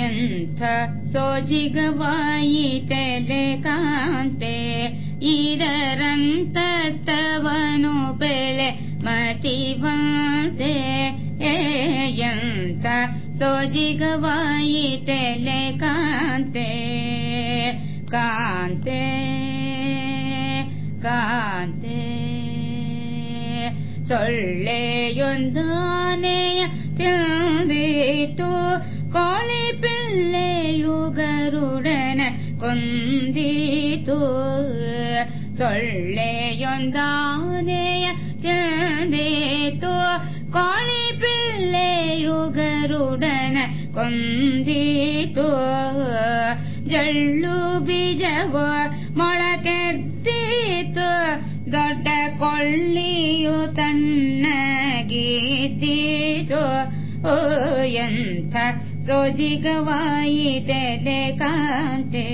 ಎಂಥ ಸೋಜಿಗವಾಯಿತೆಲೆ ಕಾಂತೆ ಇದರಂತವನು ಬೆಳೆ ಮತಿವಂತೆ ಎಂಥ ಸೋಜಿಗವಾಯಿತೆಲೆ ಕಾಂತೆ ಕಾಂತೆ ಕಾಂತೆ ಸೊಳ್ಳೆಯೊಂದಾನೆಯ ಕೋಳಿ ಪಿಳ್ಳೆಯು ಗರುಡನ ಕೊಂದಿತು ಸೊಳ್ಳೆಯೊಂದಾನೆಯ ತಿಂದಿತು ಕೋಳಿ ಪಿಳ್ಳೆಯು ಗರುಡನ ಕೊಂದಿತು ಜಳ್ಳು ಬೀಜವ ಮೊಳಕೆದ್ದಿತು ದೊಡ್ಡ ಕೊಳ್ಳಿಯು ತಣ್ಣಗಿದ್ದೀತು ಓ ಎಂಥ ಸೋಜಿಗವಾಯಿತೆಲೆ ಕಾಂತೆ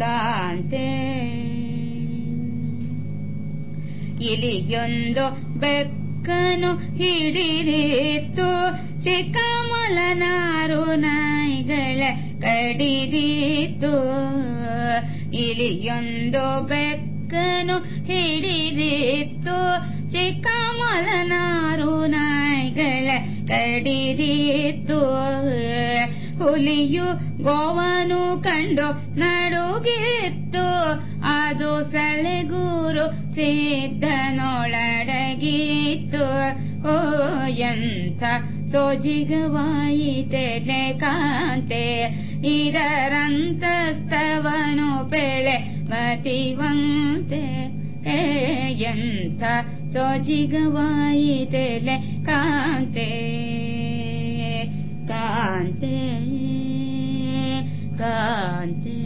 ಕಾಂತೆ ಇಲಿಯೊಂದು ಬೆಕ್ಕನು ಹಿಡಿದಿತ್ತು ಚಿಕ್ಕ ಮೊಲನಾರು ನಾಯಿಗಳ ಕಡಿದಿತ್ತು ಇಲಿಯೊಂದು ಬೆಕ್ಕನು ಹಿಡಿದಿತ್ತು ಚಿಕ್ಕ ಕಡಿದಿತ್ತು ಹುಲಿಯು ಗೋವನು ಕಂಡು ನಡುಗಿತ್ತು. ಅದು ಸಳೆಗೂರು ಸಿದ್ಧನೊಳಡಗಿತ್ತು. ಓ, ಎಂಥ ಸೋಜಿಗವಾಯಿತೆಲೆ ಕಾಂತೆ ಇದರಂತಸ್ತವನು ಬೆಳೆ ಮತಿವಂತೆ. ಎಂಥ ಸೋಜಿಗವಾಯಿತೆಲೆ? ಕಾಂತೆ ಕಾಂತೆ ಕಾಂತೆ.